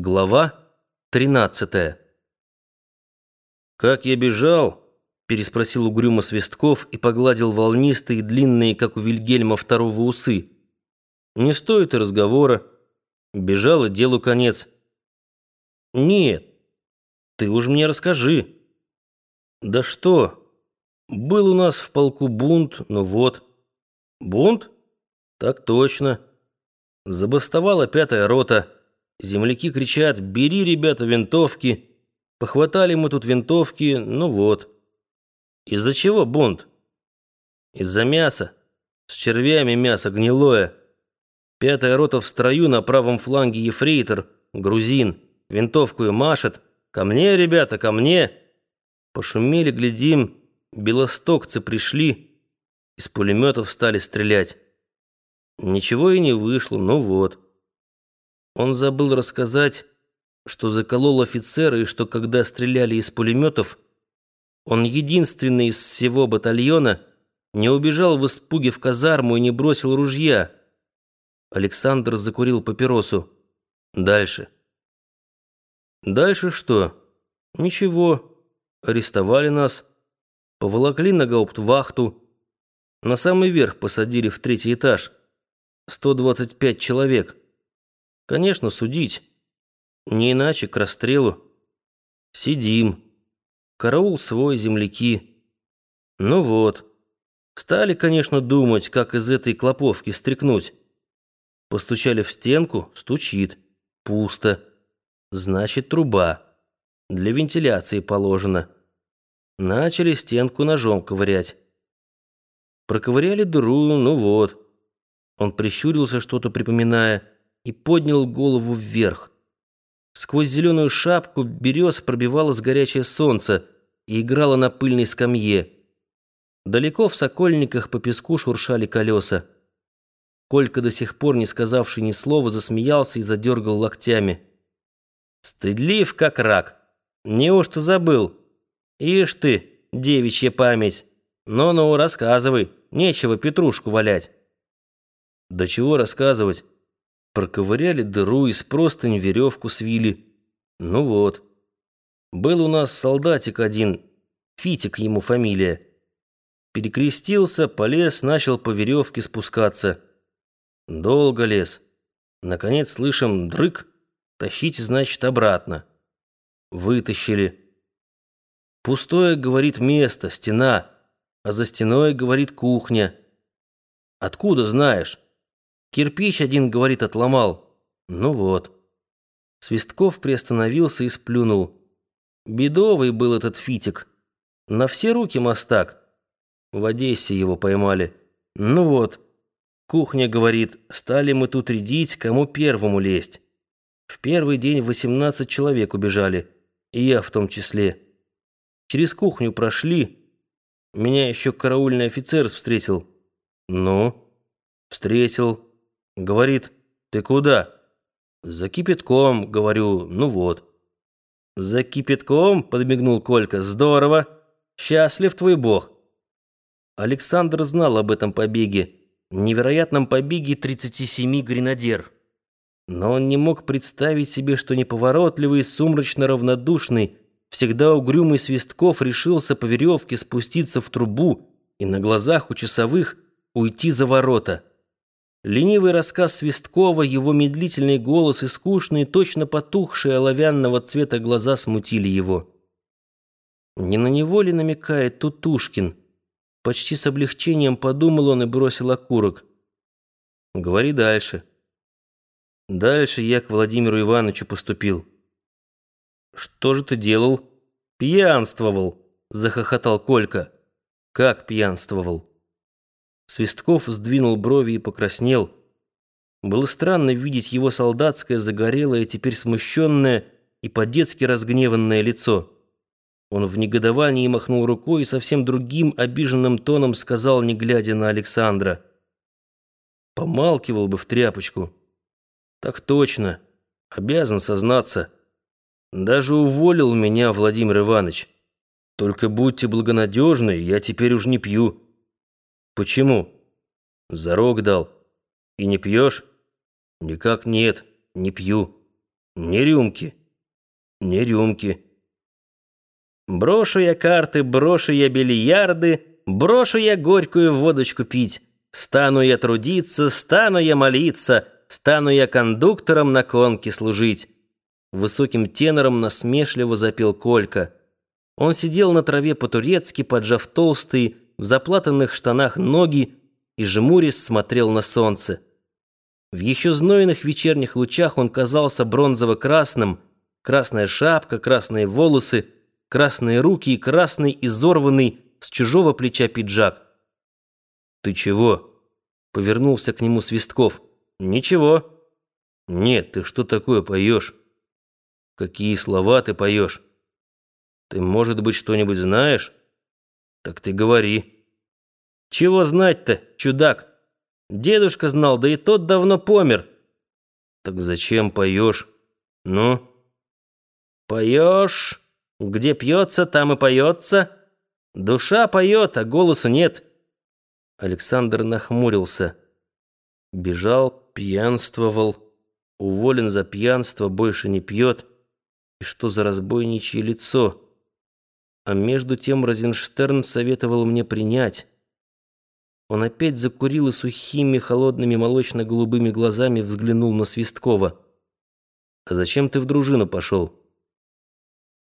Глава 13 «Как я бежал?» – переспросил угрюмо Свистков и погладил волнистые, длинные, как у Вильгельма второго усы. «Не стоит и разговора. Бежал, и делу конец». «Нет, ты уж мне расскажи». «Да что? Был у нас в полку бунт, ну вот». «Бунт? Так точно. Забастовала пятая рота». Земляки кричат «Бери, ребята, винтовки!» Похватали мы тут винтовки, ну вот. Из-за чего бунт? Из-за мяса. С червями мясо гнилое. Пятая рота в строю на правом фланге ефрейтор, грузин, винтовку и машет. «Ко мне, ребята, ко мне!» Пошумели, глядим, белостокцы пришли, из пулеметов стали стрелять. Ничего и не вышло, ну вот. Он забыл рассказать, что заколол офицера и что когда стреляли из пулеметов, он единственный из всего батальона не убежал в испуге в казарму и не бросил ружья. Александр закурил папиросу. Дальше. Дальше что? Ничего. Арестовали нас, поволокли на гауптвахту, на самый верх посадили в третий этаж. 125 человек. Конечно, судить. Не иначе к расстрелу. Сидим. Караул свой, земляки. Ну вот. Стали, конечно, думать, как из этой клоповки стряхнуть. Постучали в стенку, стучит. Пусто. Значит, труба. Для вентиляции положено. Начали стенку ножом ковырять. Проковыряли дыру, ну вот. Он прищурился, что-то припоминая и поднял голову вверх. Сквозь зеленую шапку берез пробивалось горячее солнце и играло на пыльной скамье. Далеко в Сокольниках по песку шуршали колеса. Колька, до сих пор не сказавший ни слова, засмеялся и задергал локтями. «Стыдлив, как рак. Неужто забыл? Ишь ты, девичья память. Ну-ну, рассказывай, нечего петрушку валять». «Да чего рассказывать?» Проковыряли дыру, из простынь веревку свили. Ну вот. Был у нас солдатик один, Фитик ему фамилия. Перекрестился, полез, начал по веревке спускаться. Долго лез. Наконец слышим дрык. Тащите, значит, обратно. Вытащили. Пустое, говорит, место, стена, а за стеной, говорит, кухня. Откуда знаешь? Кирпич один, говорит, отломал. Ну вот. Свистков приостановился и сплюнул. Бедовый был этот Фитик. На все руки мастак. В Одессе его поймали. Ну вот. Кухня говорит, стали мы тут рядить, кому первому лезть. В первый день восемнадцать человек убежали. И я в том числе. Через кухню прошли. Меня еще караульный офицер встретил. Ну? Встретил. Говорит, ты куда? За кипятком, говорю, ну вот. За кипятком, подмигнул Колька, здорово. Счастлив твой бог. Александр знал об этом побеге, невероятном побеге 37 гренадер. Но он не мог представить себе, что неповоротливый, сумрачно равнодушный, всегда угрюмый Свистков решился по веревке спуститься в трубу и на глазах у часовых уйти за ворота. Ленивый рассказ Свисткова, его медлительный голос и скучные, точно потухшие оловянного цвета глаза смутили его. Не на него ли намекает Тутушкин? Почти с облегчением подумал он и бросил окурок. Говори дальше. Дальше я к Владимиру Ивановичу поступил. Что же ты делал? Пьянствовал, захохотал Колька. Как пьянствовал? Свистков сдвинул брови и покраснел. Было странно видеть его солдатское, загорелое, теперь смущенное и по-детски разгневанное лицо. Он в негодовании махнул рукой и совсем другим обиженным тоном сказал, не глядя на Александра. «Помалкивал бы в тряпочку». «Так точно. Обязан сознаться. Даже уволил меня Владимир Иванович. Только будьте благонадежны, я теперь уж не пью». «Почему?» «Зарок дал. И не пьешь?» «Никак нет, не пью. Не рюмки. Не рюмки. Брошу я карты, брошу я бильярды, брошу я горькую водочку пить. Стану я трудиться, стану я молиться, стану я кондуктором на конке служить. Высоким тенором насмешливо запел Колька. Он сидел на траве по-турецки, поджав толстые, в заплатанных штанах ноги и жмурясь смотрел на солнце. В еще знойных вечерних лучах он казался бронзово-красным, красная шапка, красные волосы — красные руки и красный изорванный с чужого плеча пиджак. «Ты чего?» — повернулся к нему Свистков. «Ничего». «Нет, ты что такое поешь? Какие слова ты поешь? Ты, может быть, что-нибудь знаешь? Так ты говори». «Чего знать-то, чудак? Дедушка знал, да и тот давно помер». «Так зачем поешь? Ну?» «Поешь?» Где пьется, там и поется. Душа поет, а голоса нет. Александр нахмурился. Бежал, пьянствовал. Уволен за пьянство, больше не пьет. И что за разбойничье лицо? А между тем Розенштерн советовал мне принять. Он опять закурил и сухими, холодными, молочно-голубыми глазами взглянул на Свисткова. «А зачем ты в дружину пошел?»